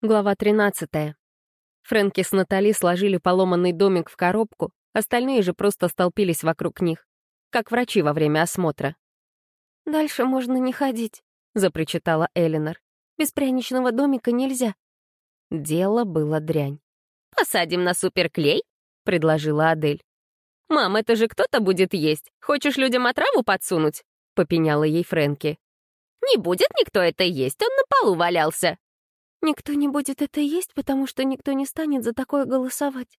Глава 13. Фрэнки с Натали сложили поломанный домик в коробку, остальные же просто столпились вокруг них, как врачи во время осмотра. «Дальше можно не ходить», — запричитала Элинор. «Без пряничного домика нельзя». Дело было дрянь. «Посадим на суперклей?» — предложила Адель. «Мам, это же кто-то будет есть. Хочешь людям отраву подсунуть?» — попеняла ей Фрэнки. «Не будет никто это есть, он на полу валялся», «Никто не будет это есть, потому что никто не станет за такое голосовать».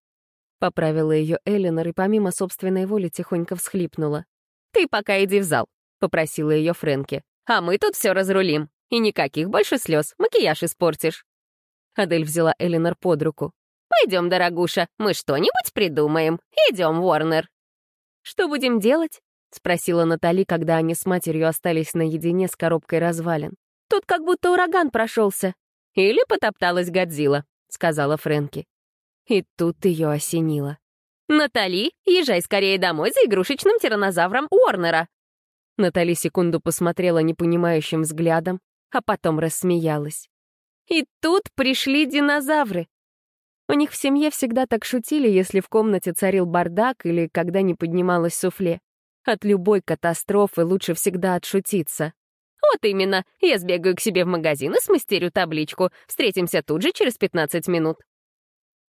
Поправила ее Эллинор и помимо собственной воли тихонько всхлипнула. «Ты пока иди в зал», — попросила ее Фрэнки. «А мы тут все разрулим. И никаких больше слез, макияж испортишь». Адель взяла Эллинор под руку. «Пойдем, дорогуша, мы что-нибудь придумаем. Идем, Ворнер». «Что будем делать?» — спросила Натали, когда они с матерью остались наедине с коробкой развалин. «Тут как будто ураган прошелся. «Или потопталась Годзилла», — сказала Фрэнки. И тут ее осенило. «Натали, езжай скорее домой за игрушечным тиранозавром Уорнера!» Натали секунду посмотрела непонимающим взглядом, а потом рассмеялась. И тут пришли динозавры. У них в семье всегда так шутили, если в комнате царил бардак или когда не поднималось суфле. От любой катастрофы лучше всегда отшутиться. «Вот именно. Я сбегаю к себе в магазин и смастерю табличку. Встретимся тут же через 15 минут».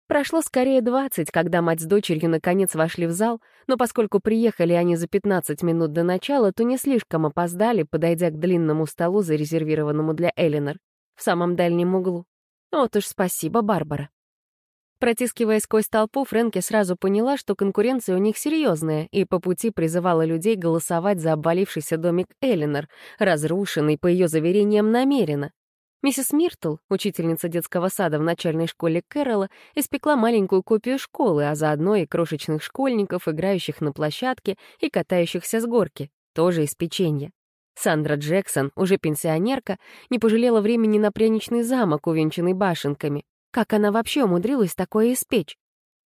Прошло скорее 20, когда мать с дочерью наконец вошли в зал, но поскольку приехали они за 15 минут до начала, то не слишком опоздали, подойдя к длинному столу, зарезервированному для Элинор, в самом дальнем углу. Вот уж спасибо, Барбара. Протискиваясь сквозь толпу, Фрэнки сразу поняла, что конкуренция у них серьезная, и по пути призывала людей голосовать за обвалившийся домик Эллинор, разрушенный, по ее заверениям, намеренно. Миссис Миртл, учительница детского сада в начальной школе Кэрола, испекла маленькую копию школы, а заодно и крошечных школьников, играющих на площадке и катающихся с горки, тоже из печенья. Сандра Джексон, уже пенсионерка, не пожалела времени на пряничный замок, увенчанный башенками. Как она вообще умудрилась такое испечь?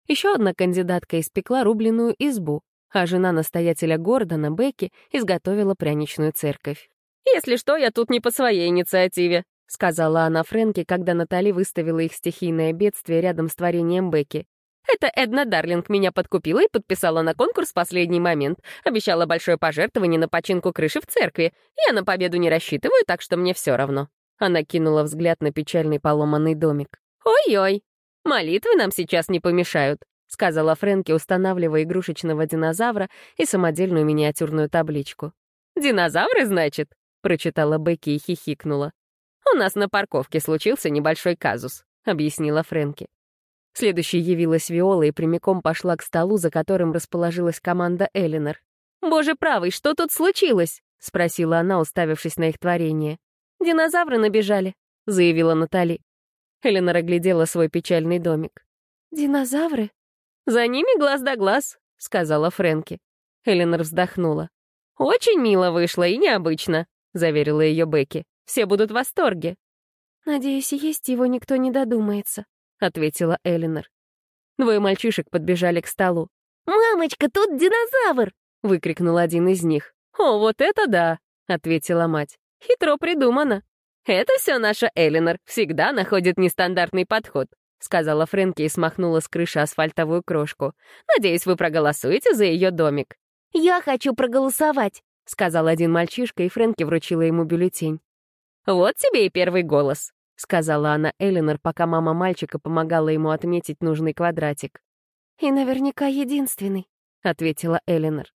Еще одна кандидатка испекла рубленную избу, а жена настоятеля Гордона, Бекки, изготовила пряничную церковь. «Если что, я тут не по своей инициативе», — сказала она Фрэнке, когда Натали выставила их стихийное бедствие рядом с творением Бекки. «Это Эдна Дарлинг меня подкупила и подписала на конкурс в последний момент. Обещала большое пожертвование на починку крыши в церкви. Я на победу не рассчитываю, так что мне все равно». Она кинула взгляд на печальный поломанный домик. «Ой-ой, молитвы нам сейчас не помешают», — сказала Фрэнки, устанавливая игрушечного динозавра и самодельную миниатюрную табличку. «Динозавры, значит?» — прочитала Бекки и хихикнула. «У нас на парковке случился небольшой казус», — объяснила Фрэнки. Следующей явилась Виола и прямиком пошла к столу, за которым расположилась команда Элинор. «Боже правый, что тут случилось?» — спросила она, уставившись на их творение. «Динозавры набежали», — заявила Натали. Эленор оглядела свой печальный домик. «Динозавры?» «За ними глаз да глаз», — сказала Фрэнки. Эленор вздохнула. «Очень мило вышло и необычно», — заверила ее Бекки. «Все будут в восторге». «Надеюсь, есть его никто не додумается», — ответила Эленор. Двое мальчишек подбежали к столу. «Мамочка, тут динозавр!» — выкрикнул один из них. «О, вот это да!» — ответила мать. «Хитро придумано». «Это все наша Элинор всегда находит нестандартный подход», сказала Фрэнки и смахнула с крыши асфальтовую крошку. «Надеюсь, вы проголосуете за ее домик». «Я хочу проголосовать», — сказал один мальчишка, и Фрэнки вручила ему бюллетень. «Вот тебе и первый голос», — сказала она Элинор, пока мама мальчика помогала ему отметить нужный квадратик. «И наверняка единственный», — ответила Элинор.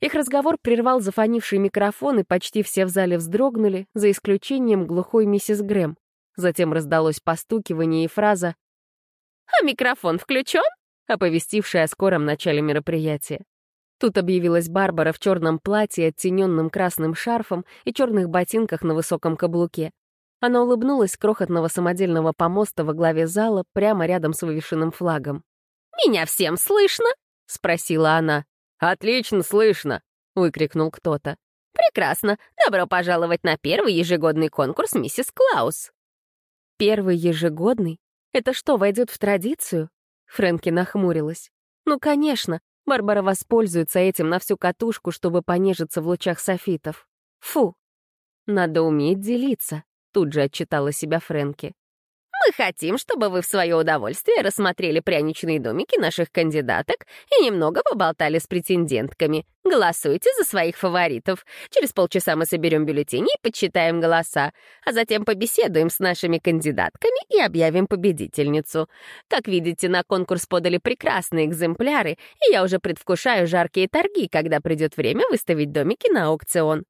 Их разговор прервал зафонивший микрофон, и почти все в зале вздрогнули, за исключением глухой миссис Грэм. Затем раздалось постукивание и фраза «А микрофон включен?» оповестившая о скором начале мероприятия. Тут объявилась Барбара в черном платье, оттененном красным шарфом и черных ботинках на высоком каблуке. Она улыбнулась крохотного самодельного помоста во главе зала, прямо рядом с вывешенным флагом. «Меня всем слышно?» — спросила она. «Отлично слышно!» — выкрикнул кто-то. «Прекрасно! Добро пожаловать на первый ежегодный конкурс «Миссис Клаус». «Первый ежегодный? Это что, войдет в традицию?» Фрэнки нахмурилась. «Ну, конечно, Барбара воспользуется этим на всю катушку, чтобы понежиться в лучах софитов. Фу! Надо уметь делиться», — тут же отчитала себя Фрэнки. Мы хотим, чтобы вы в свое удовольствие рассмотрели пряничные домики наших кандидаток и немного поболтали с претендентками. Голосуйте за своих фаворитов. Через полчаса мы соберем бюллетени и подсчитаем голоса, а затем побеседуем с нашими кандидатками и объявим победительницу. Как видите, на конкурс подали прекрасные экземпляры, и я уже предвкушаю жаркие торги, когда придет время выставить домики на аукцион.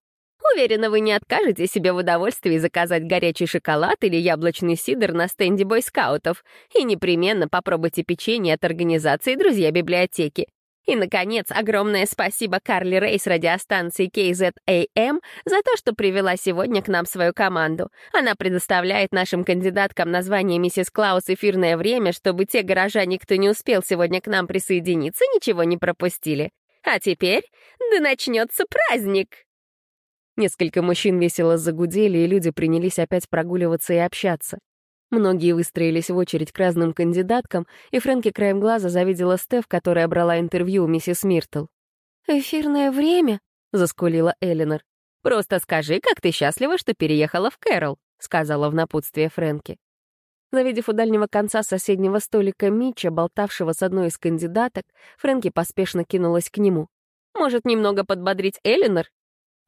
Уверена, вы не откажете себе в удовольствии заказать горячий шоколад или яблочный сидр на стенде бойскаутов и непременно попробуйте печенье от организации «Друзья библиотеки». И, наконец, огромное спасибо Карли Рейс радиостанции KZAM за то, что привела сегодня к нам свою команду. Она предоставляет нашим кандидаткам название «Миссис Клаус» эфирное время, чтобы те горожане, кто не успел сегодня к нам присоединиться, ничего не пропустили. А теперь да начнется праздник! Несколько мужчин весело загудели, и люди принялись опять прогуливаться и общаться. Многие выстроились в очередь к разным кандидаткам, и Фрэнки краем глаза завидела Стеф, которая брала интервью у миссис Миртл. «Эфирное время?» — заскулила Элинор. «Просто скажи, как ты счастлива, что переехала в Кэрол», — сказала в напутствие Фрэнки. Завидев у дальнего конца соседнего столика Митча, болтавшего с одной из кандидаток, Фрэнки поспешно кинулась к нему. «Может, немного подбодрить Элинор?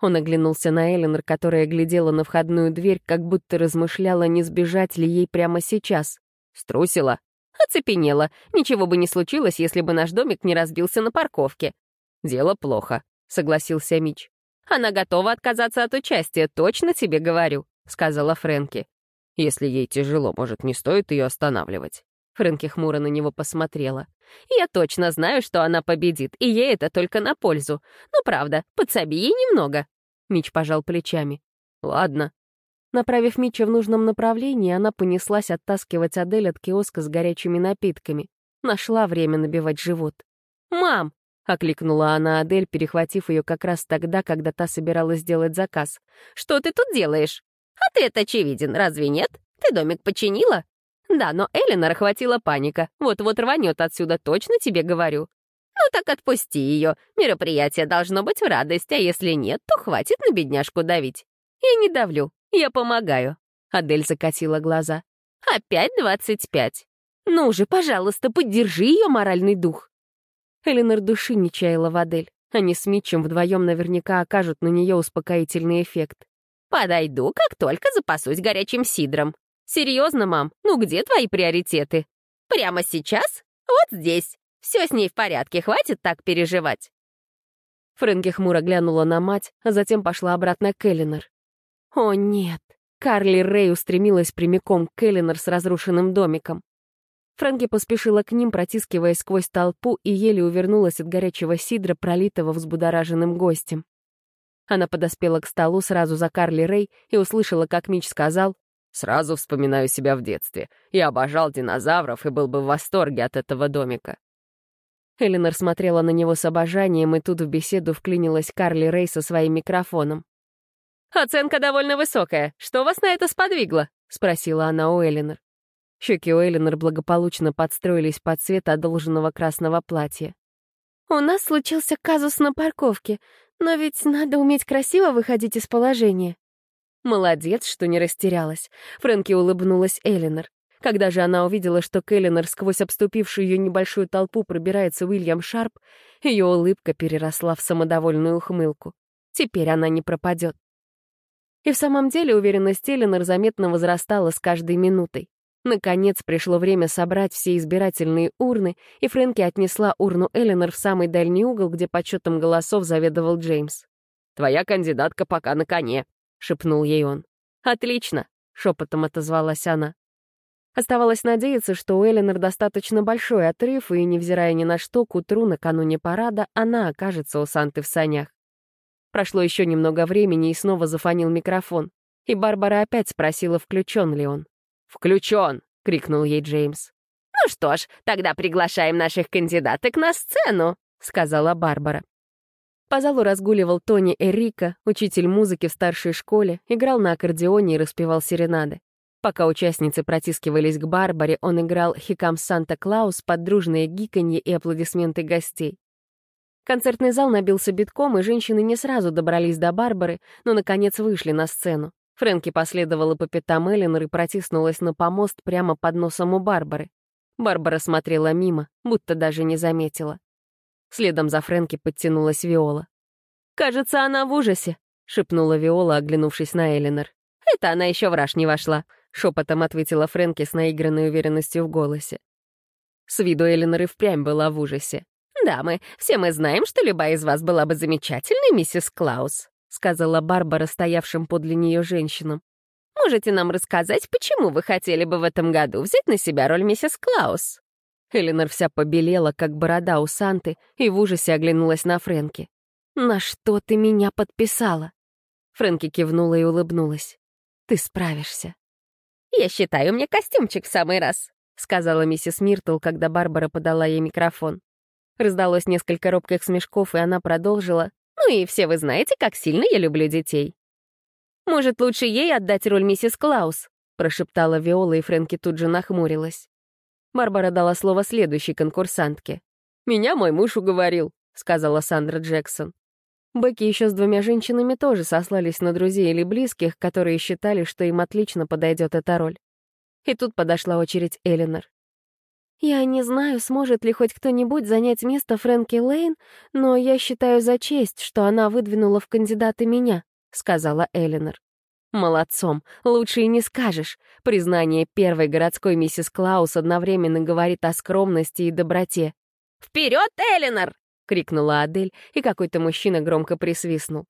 Он оглянулся на Эленор, которая глядела на входную дверь, как будто размышляла, не сбежать ли ей прямо сейчас. Струсила. Оцепенела. Ничего бы не случилось, если бы наш домик не разбился на парковке. «Дело плохо», — согласился Мич. «Она готова отказаться от участия, точно тебе говорю», — сказала Фрэнки. «Если ей тяжело, может, не стоит ее останавливать?» Фрэнки хмуро на него посмотрела. «Я точно знаю, что она победит, и ей это только на пользу. Ну, правда, подсоби ей немного». Мич пожал плечами. «Ладно». Направив Мича в нужном направлении, она понеслась оттаскивать Адель от киоска с горячими напитками. Нашла время набивать живот. «Мам!» — окликнула она Адель, перехватив ее как раз тогда, когда та собиралась сделать заказ. «Что ты тут делаешь? А это очевиден, разве нет? Ты домик починила?» Да, но Эленор охватила паника. Вот-вот рванет отсюда, точно тебе говорю. Ну так отпусти ее. Мероприятие должно быть в радость, а если нет, то хватит на бедняжку давить. Я не давлю, я помогаю. Адель закатила глаза. Опять двадцать пять. Ну же, пожалуйста, поддержи ее моральный дух. Эленор души не чаяла в Адель. Они с Митчем вдвоем наверняка окажут на нее успокоительный эффект. «Подойду, как только запасусь горячим сидром», Серьезно, мам, ну где твои приоритеты? Прямо сейчас? Вот здесь. Все с ней в порядке, хватит так переживать. Фрэнки хмуро глянула на мать, а затем пошла обратно к Эллинор. О, нет. Карли Рэй устремилась прямиком к Эллинор с разрушенным домиком. Фрэнки поспешила к ним, протискиваясь сквозь толпу, и еле увернулась от горячего сидра, пролитого взбудораженным гостем. Она подоспела к столу сразу за Карли Рэй и услышала, как Мич сказал Сразу вспоминаю себя в детстве. Я обожал динозавров и был бы в восторге от этого домика. Эленор смотрела на него с обожанием, и тут в беседу вклинилась Карли Рэй со своим микрофоном. «Оценка довольно высокая. Что вас на это сподвигло?» — спросила она у Эленор. Щеки у Эленор благополучно подстроились под цвет одолженного красного платья. «У нас случился казус на парковке, но ведь надо уметь красиво выходить из положения». Молодец, что не растерялась. Фрэнки улыбнулась Элинор. Когда же она увидела, что к Элинор сквозь обступившую ее небольшую толпу пробирается Уильям Шарп, ее улыбка переросла в самодовольную ухмылку. Теперь она не пропадет. И в самом деле уверенность Элинор заметно возрастала с каждой минутой. Наконец пришло время собрать все избирательные урны, и Фрэнки отнесла урну Элинор в самый дальний угол, где подсчетом голосов заведовал Джеймс. «Твоя кандидатка пока на коне», — шепнул ей он. «Отлично!» — шепотом отозвалась она. Оставалось надеяться, что у Эленор достаточно большой отрыв, и, невзирая ни на что, к утру накануне парада она окажется у Санты в санях. Прошло еще немного времени, и снова зафонил микрофон. И Барбара опять спросила, включен ли он. «Включен!» — крикнул ей Джеймс. «Ну что ж, тогда приглашаем наших кандидаток на сцену», — сказала Барбара. По залу разгуливал Тони Эрика, учитель музыки в старшей школе, играл на аккордеоне и распевал серенады. Пока участницы протискивались к Барбаре, он играл «Хикам Санта-Клаус» под дружные гиканье и аплодисменты гостей. Концертный зал набился битком, и женщины не сразу добрались до Барбары, но, наконец, вышли на сцену. Фрэнки последовала по пятам Эллинор и протиснулась на помост прямо под носом у Барбары. Барбара смотрела мимо, будто даже не заметила. Следом за Фрэнки подтянулась Виола. «Кажется, она в ужасе», — шепнула Виола, оглянувшись на Эллинор. «Это она еще в раж не вошла», — шепотом ответила Фрэнки с наигранной уверенностью в голосе. С виду Эллинор и впрямь была в ужасе. «Дамы, все мы знаем, что любая из вас была бы замечательной, миссис Клаус», — сказала Барбара, стоявшим подле нее женщинам. «Можете нам рассказать, почему вы хотели бы в этом году взять на себя роль миссис Клаус?» Элинор вся побелела, как борода у Санты, и в ужасе оглянулась на Фрэнки. «На что ты меня подписала?» Фрэнки кивнула и улыбнулась. «Ты справишься». «Я считаю, мне костюмчик в самый раз», — сказала миссис Миртл, когда Барбара подала ей микрофон. Раздалось несколько робких смешков, и она продолжила. «Ну и все вы знаете, как сильно я люблю детей». «Может, лучше ей отдать роль миссис Клаус?» — прошептала Виола, и Фрэнки тут же нахмурилась. Барбара дала слово следующей конкурсантке. «Меня мой муж уговорил», — сказала Сандра Джексон. Бекки еще с двумя женщинами тоже сослались на друзей или близких, которые считали, что им отлично подойдет эта роль. И тут подошла очередь Элинор. «Я не знаю, сможет ли хоть кто-нибудь занять место Фрэнки Лейн, но я считаю за честь, что она выдвинула в кандидаты меня», — сказала Элинор. Молодцом, лучше и не скажешь. Признание первой городской миссис Клаус одновременно говорит о скромности и доброте. «Вперед, Элинор!» — крикнула Адель, и какой-то мужчина громко присвистнул.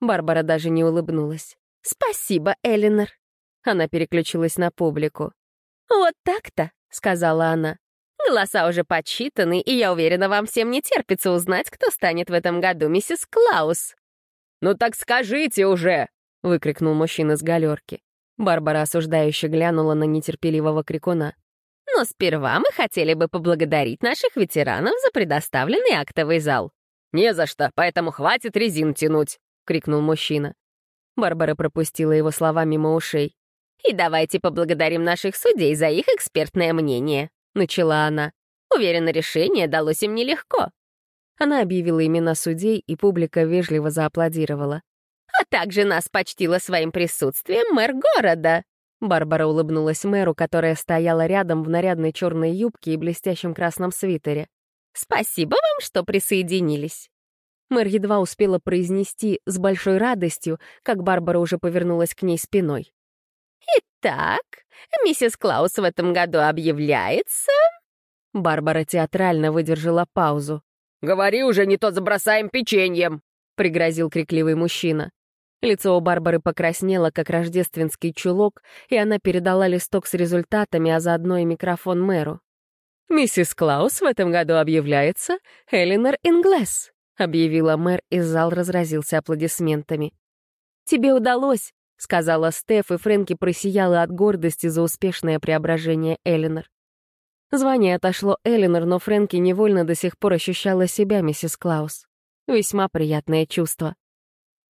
Барбара даже не улыбнулась. «Спасибо, Элинор!» Она переключилась на публику. «Вот так-то!» — сказала она. Голоса уже подсчитаны, и я уверена, вам всем не терпится узнать, кто станет в этом году миссис Клаус. «Ну так скажите уже!» — выкрикнул мужчина с галерки. Барбара осуждающе глянула на нетерпеливого крикуна. «Но сперва мы хотели бы поблагодарить наших ветеранов за предоставленный актовый зал». «Не за что, поэтому хватит резин тянуть!» — крикнул мужчина. Барбара пропустила его слова мимо ушей. «И давайте поблагодарим наших судей за их экспертное мнение», — начала она. «Уверена, решение далось им нелегко». Она объявила имена судей, и публика вежливо зааплодировала. «А также нас почтила своим присутствием мэр города!» Барбара улыбнулась мэру, которая стояла рядом в нарядной черной юбке и блестящем красном свитере. «Спасибо вам, что присоединились!» Мэр едва успела произнести с большой радостью, как Барбара уже повернулась к ней спиной. «Итак, миссис Клаус в этом году объявляется...» Барбара театрально выдержала паузу. «Говори уже, не то забросаем печеньем!» — пригрозил крикливый мужчина. Лицо у Барбары покраснело, как рождественский чулок, и она передала листок с результатами, а заодно и микрофон мэру. «Миссис Клаус в этом году объявляется Элинор Инглес», — объявила мэр, и зал разразился аплодисментами. «Тебе удалось», — сказала Стеф, и Фрэнки просияла от гордости за успешное преображение Элинор. Звание отошло Элинор, но Фрэнки невольно до сих пор ощущала себя миссис Клаус. Весьма приятное чувство.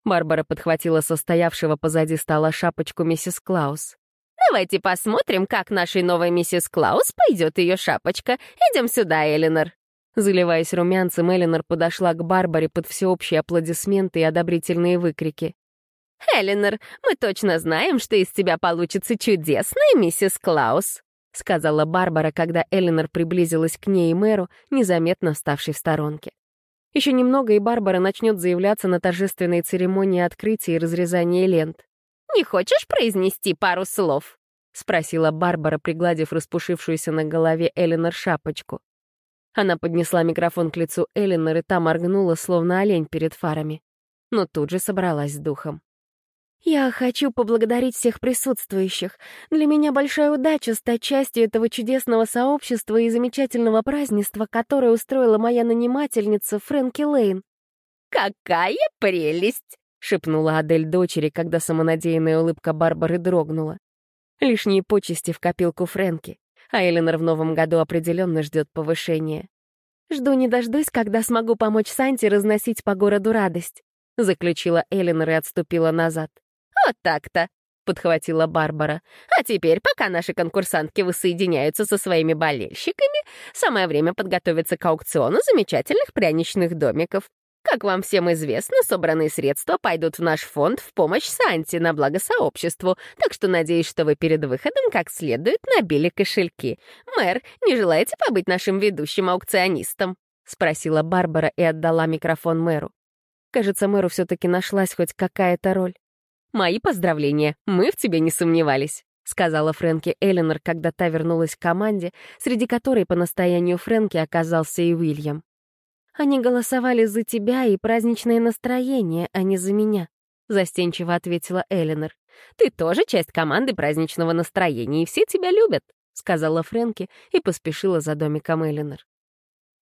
Барбара подхватила состоявшего позади стола шапочку миссис Клаус. «Давайте посмотрим, как нашей новой миссис Клаус пойдет ее шапочка. Идем сюда, Элинор». Заливаясь румянцем, Элинор подошла к Барбаре под всеобщие аплодисменты и одобрительные выкрики. «Элинор, мы точно знаем, что из тебя получится чудесная миссис Клаус», — сказала Барбара, когда Элинор приблизилась к ней и мэру, незаметно вставшей в сторонке. Еще немного, и Барбара начнет заявляться на торжественной церемонии открытия и разрезания лент. «Не хочешь произнести пару слов?» — спросила Барбара, пригладив распушившуюся на голове Элинор шапочку. Она поднесла микрофон к лицу Элинор, и та моргнула, словно олень перед фарами. Но тут же собралась с духом. «Я хочу поблагодарить всех присутствующих. Для меня большая удача стать частью этого чудесного сообщества и замечательного празднества, которое устроила моя нанимательница Фрэнки Лейн». «Какая прелесть!» — шепнула Адель дочери, когда самонадеянная улыбка Барбары дрогнула. Лишние почести в копилку Фрэнки, а Эленор в новом году определенно ждет повышения. «Жду не дождусь, когда смогу помочь Санте разносить по городу радость», — заключила Эленор и отступила назад. «Вот так-то», — подхватила Барбара. «А теперь, пока наши конкурсантки воссоединяются со своими болельщиками, самое время подготовиться к аукциону замечательных пряничных домиков. Как вам всем известно, собранные средства пойдут в наш фонд в помощь Санте на благо сообществу, так что надеюсь, что вы перед выходом как следует набили кошельки. Мэр, не желаете побыть нашим ведущим аукционистом?» — спросила Барбара и отдала микрофон мэру. Кажется, мэру все-таки нашлась хоть какая-то роль. «Мои поздравления, мы в тебе не сомневались», — сказала Фрэнки Эллинор, когда та вернулась к команде, среди которой по настоянию Фрэнки оказался и Уильям. «Они голосовали за тебя и праздничное настроение, а не за меня», — застенчиво ответила Эллинор. «Ты тоже часть команды праздничного настроения, и все тебя любят», — сказала Фрэнки и поспешила за домиком Эллинор.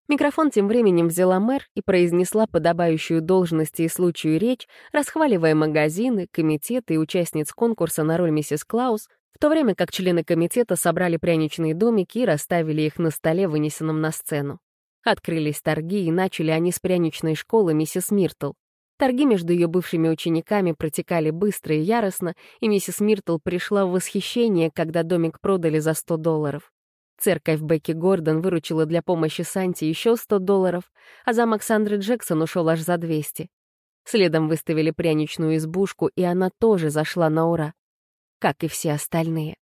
Микрофон тем временем взяла мэр и произнесла подобающую должности и случаю речь, расхваливая магазины, комитеты и участниц конкурса на роль миссис Клаус, в то время как члены комитета собрали пряничные домики и расставили их на столе, вынесенном на сцену. Открылись торги, и начали они с пряничной школы миссис Миртл. Торги между ее бывшими учениками протекали быстро и яростно, и миссис Миртл пришла в восхищение, когда домик продали за 100 долларов. Церковь Бекки Гордон выручила для помощи Санти еще 100 долларов, а замок Сандры Джексон ушел аж за 200. Следом выставили пряничную избушку, и она тоже зашла на ура. Как и все остальные.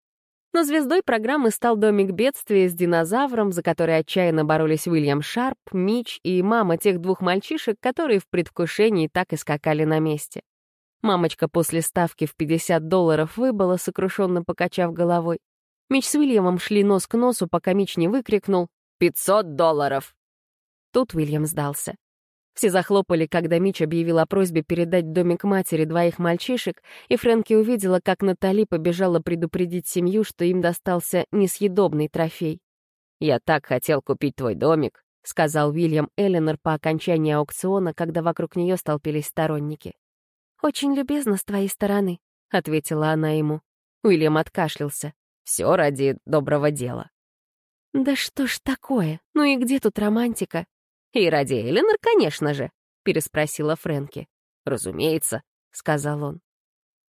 Но звездой программы стал домик бедствия с динозавром, за который отчаянно боролись Уильям Шарп, Мич и мама тех двух мальчишек, которые в предвкушении так и скакали на месте. Мамочка после ставки в 50 долларов выбыла, сокрушенно покачав головой. Мич с Уильямом шли нос к носу, пока Мич не выкрикнул «Пятьсот долларов!». Тут Уильям сдался. Все захлопали, когда Мич объявил о просьбе передать домик матери двоих мальчишек, и Фрэнки увидела, как Натали побежала предупредить семью, что им достался несъедобный трофей. «Я так хотел купить твой домик», — сказал Уильям Эллинор по окончании аукциона, когда вокруг нее столпились сторонники. «Очень любезно с твоей стороны», — ответила она ему. Уильям откашлялся. Все ради доброго дела. «Да что ж такое? Ну и где тут романтика?» «И ради Эленор, конечно же», — переспросила Фрэнки. «Разумеется», — сказал он.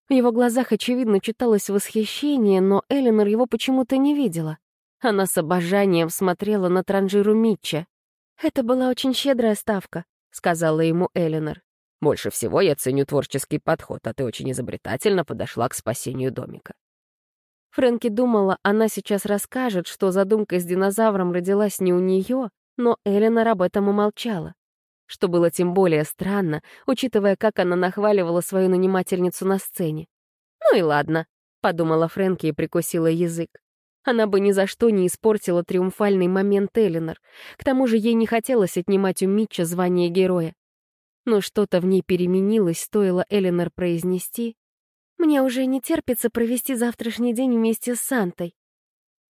В его глазах, очевидно, читалось восхищение, но Эленор его почему-то не видела. Она с обожанием смотрела на транжиру Митча. «Это была очень щедрая ставка», — сказала ему Эленор. «Больше всего я ценю творческий подход, а ты очень изобретательно подошла к спасению домика. Фрэнки думала, она сейчас расскажет, что задумка с динозавром родилась не у нее, но Эленор об этом умолчала. Что было тем более странно, учитывая, как она нахваливала свою нанимательницу на сцене. «Ну и ладно», — подумала Фрэнки и прикусила язык. Она бы ни за что не испортила триумфальный момент Эленор. К тому же ей не хотелось отнимать у Митча звание героя. Но что-то в ней переменилось, стоило Эленор произнести мне уже не терпится провести завтрашний день вместе с Сантой.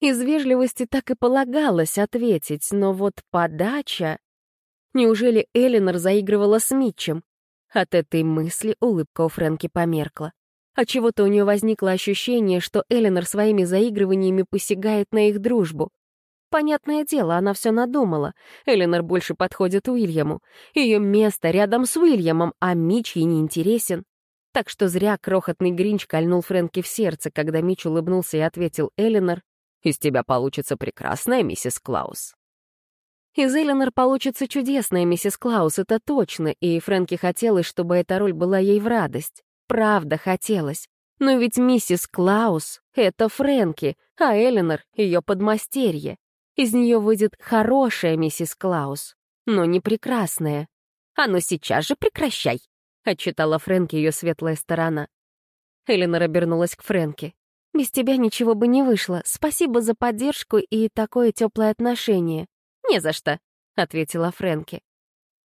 Из вежливости так и полагалось ответить, но вот подача... Неужели Элинор заигрывала с Митчем? От этой мысли улыбка у Фрэнки померкла. А чего-то у нее возникло ощущение, что Элинор своими заигрываниями посягает на их дружбу. Понятное дело, она все надумала. Элинор больше подходит Уильяму. Ее место рядом с Уильямом, а Митч ей не интересен. Так что зря крохотный Гринч кольнул Фрэнки в сердце, когда Мич улыбнулся и ответил Элинор, «Из тебя получится прекрасная миссис Клаус». Из Элинор получится чудесная миссис Клаус, это точно, и Фрэнки хотелось, чтобы эта роль была ей в радость. Правда хотелось. Но ведь миссис Клаус — это Фрэнки, а Элинор — ее подмастерье. Из нее выйдет хорошая миссис Клаус, но не прекрасная. «А ну сейчас же прекращай!» — отчитала Фрэнки ее светлая сторона. Эленор обернулась к Фрэнки. «Без тебя ничего бы не вышло. Спасибо за поддержку и такое теплое отношение». «Не за что», — ответила Фрэнки.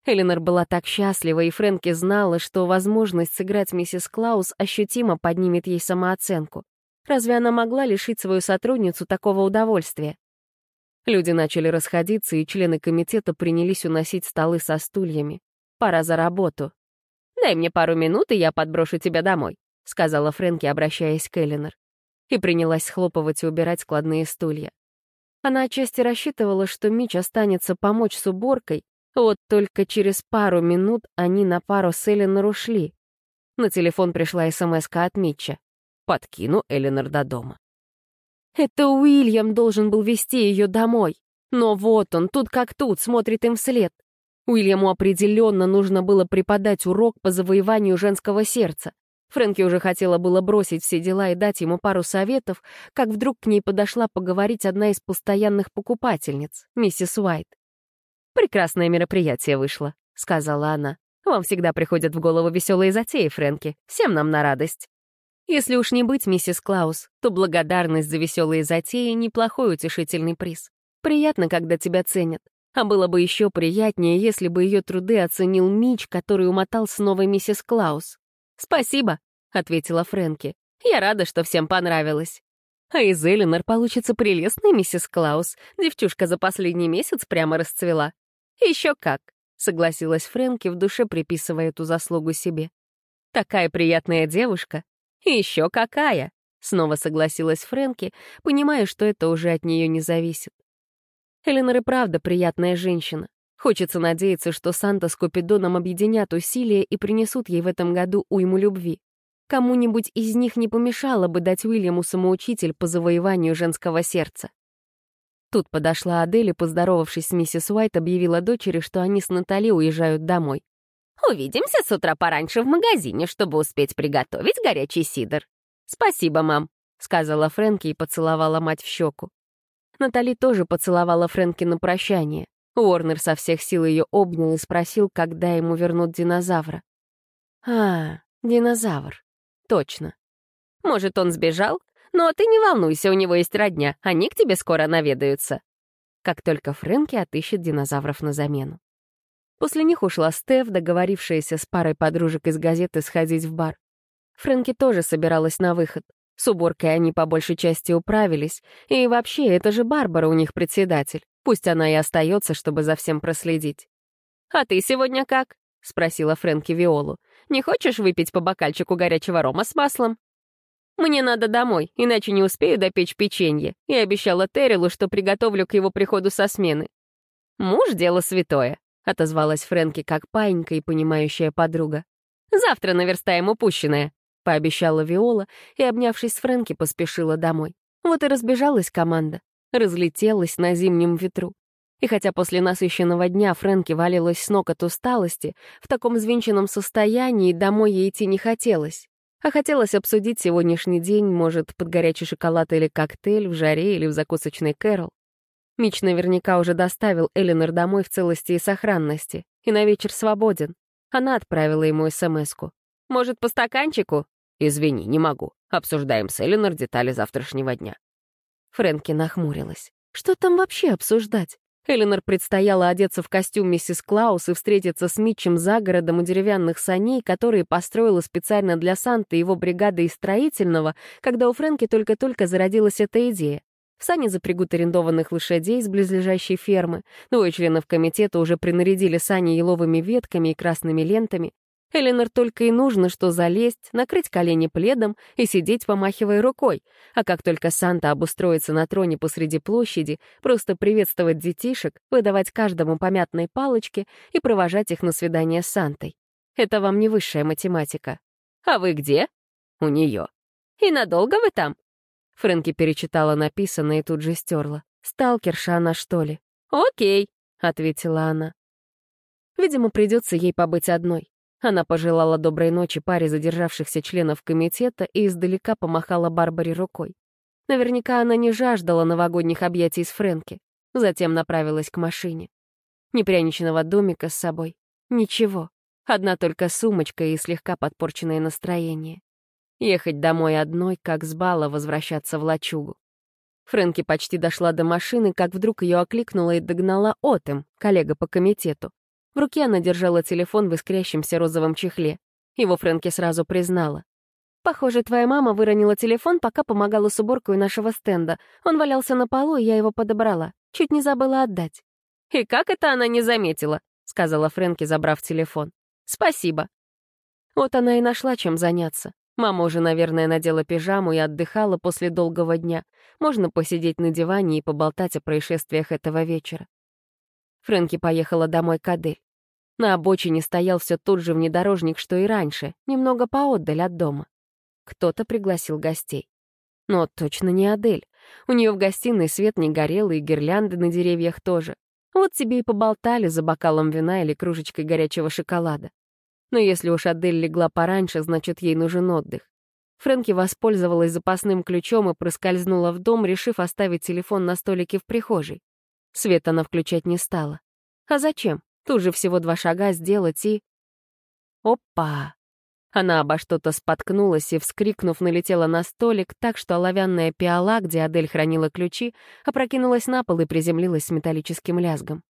Эленор была так счастлива, и Фрэнки знала, что возможность сыграть миссис Клаус ощутимо поднимет ей самооценку. Разве она могла лишить свою сотрудницу такого удовольствия? Люди начали расходиться, и члены комитета принялись уносить столы со стульями. Пора за работу. «Дай мне пару минут, и я подброшу тебя домой», — сказала Фрэнки, обращаясь к Эллинор. И принялась схлопывать и убирать складные стулья. Она отчасти рассчитывала, что Мич останется помочь с уборкой, вот только через пару минут они на пару с Эллинор ушли. На телефон пришла смс от Митча. «Подкину Эллинор до дома». Это Уильям должен был вести ее домой. Но вот он, тут как тут, смотрит им вслед. Уильяму определенно нужно было преподать урок по завоеванию женского сердца. Фрэнки уже хотела было бросить все дела и дать ему пару советов, как вдруг к ней подошла поговорить одна из постоянных покупательниц, миссис Уайт. «Прекрасное мероприятие вышло», — сказала она. «Вам всегда приходят в голову веселые затеи, Фрэнки. Всем нам на радость». Если уж не быть миссис Клаус, то благодарность за веселые затеи — неплохой утешительный приз. Приятно, когда тебя ценят. А было бы еще приятнее, если бы ее труды оценил Мич, который умотал с новой миссис Клаус. «Спасибо», — ответила Фрэнки. «Я рада, что всем понравилось». А из Эллинор получится прелестная миссис Клаус. Девчушка за последний месяц прямо расцвела. Еще как, согласилась Фрэнки, в душе приписывая эту заслугу себе. Такая приятная девушка. Еще какая, снова согласилась Фрэнки, понимая, что это уже от нее не зависит. Эленор и правда приятная женщина. Хочется надеяться, что Санта с Купидоном объединят усилия и принесут ей в этом году уйму любви. Кому-нибудь из них не помешало бы дать Уильяму самоучитель по завоеванию женского сердца. Тут подошла Адель и, поздоровавшись с миссис Уайт, объявила дочери, что они с Натали уезжают домой. «Увидимся с утра пораньше в магазине, чтобы успеть приготовить горячий сидр». «Спасибо, мам», — сказала Фрэнки и поцеловала мать в щеку. Натали тоже поцеловала Фрэнки на прощание. Уорнер со всех сил ее обнял и спросил, когда ему вернут динозавра. «А, динозавр. Точно. Может, он сбежал? Но ты не волнуйся, у него есть родня, они к тебе скоро наведаются». Как только Фрэнки отыщет динозавров на замену. После них ушла Стеф, договорившаяся с парой подружек из газеты сходить в бар. Фрэнки тоже собиралась на выход. С уборкой они по большей части управились. И вообще, это же Барбара у них председатель. Пусть она и остается, чтобы за всем проследить. «А ты сегодня как?» — спросила Фрэнки Виолу. «Не хочешь выпить по бокальчику горячего рома с маслом?» «Мне надо домой, иначе не успею допечь печенье. И обещала Террилу, что приготовлю к его приходу со смены». «Муж — дело святое», — отозвалась Фрэнки как паинька и понимающая подруга. «Завтра наверстаем упущенное», — пообещала Виола и, обнявшись с Фрэнки, поспешила домой. Вот и разбежалась команда, разлетелась на зимнем ветру. И хотя после насыщенного дня Фрэнки валилась с ног от усталости, в таком взвинченном состоянии домой ей идти не хотелось. А хотелось обсудить сегодняшний день, может, под горячий шоколад или коктейль, в жаре или в закусочной Кэрол. Мич наверняка уже доставил Эленор домой в целости и сохранности, и на вечер свободен. Она отправила ему СМС-ку. Может, по стаканчику? Извини, не могу. Обсуждаем с Эленор детали завтрашнего дня. Фрэнки нахмурилась. Что там вообще обсуждать? Эленор предстояло одеться в костюм миссис Клаус и встретиться с Митчем за городом у деревянных саней, которые построила специально для Санты его бригады из строительного, когда у Фрэнки только-только зародилась эта идея. В сани запрягут арендованных лошадей с близлежащей фермы. Двое членов комитета уже принарядили сани еловыми ветками и красными лентами. Эленор только и нужно, что залезть, накрыть колени пледом и сидеть, помахивая рукой. А как только Санта обустроится на троне посреди площади, просто приветствовать детишек, выдавать каждому помятной палочке и провожать их на свидание с Сантой. Это вам не высшая математика. «А вы где?» «У нее». «И надолго вы там?» Фрэнки перечитала написанное и тут же стерла. «Сталкерша она, что ли?» «Окей», — ответила она. Видимо, придется ей побыть одной. Она пожелала доброй ночи паре задержавшихся членов комитета и издалека помахала Барбаре рукой. Наверняка она не жаждала новогодних объятий с Фрэнки. Затем направилась к машине. Ни пряничного домика с собой. Ничего. Одна только сумочка и слегка подпорченное настроение. Ехать домой одной, как с бала возвращаться в лачугу. Фрэнки почти дошла до машины, как вдруг ее окликнула и догнала Отем, коллега по комитету. В руке она держала телефон в искрящемся розовом чехле. Его Фрэнки сразу признала. «Похоже, твоя мама выронила телефон, пока помогала с уборкой нашего стенда. Он валялся на полу, и я его подобрала. Чуть не забыла отдать». «И как это она не заметила?» — сказала Фрэнки, забрав телефон. «Спасибо». Вот она и нашла, чем заняться. Мама уже, наверное, надела пижаму и отдыхала после долгого дня. Можно посидеть на диване и поболтать о происшествиях этого вечера. Фрэнки поехала домой к Адель. На обочине стоял все тот же внедорожник, что и раньше, немного поотдаль от дома. Кто-то пригласил гостей. Но точно не Адель. У нее в гостиной свет не горел, и гирлянды на деревьях тоже. Вот тебе и поболтали за бокалом вина или кружечкой горячего шоколада. Но если уж Адель легла пораньше, значит, ей нужен отдых. Фрэнки воспользовалась запасным ключом и проскользнула в дом, решив оставить телефон на столике в прихожей. Свет она включать не стала. А зачем? Тут же всего два шага сделать и... Опа! Она обо что-то споткнулась и, вскрикнув, налетела на столик так, что оловянная пиала, где Адель хранила ключи, опрокинулась на пол и приземлилась с металлическим лязгом.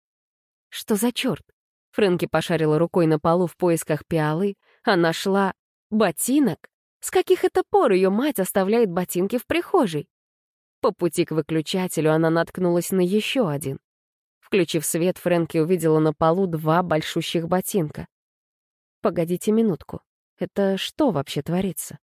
Что за черт? Фрэнки пошарила рукой на полу в поисках пиалы, а нашла... ботинок? С каких это пор ее мать оставляет ботинки в прихожей? По пути к выключателю она наткнулась на еще один. Включив свет, Фрэнки увидела на полу два большущих ботинка. Погодите минутку. Это что вообще творится?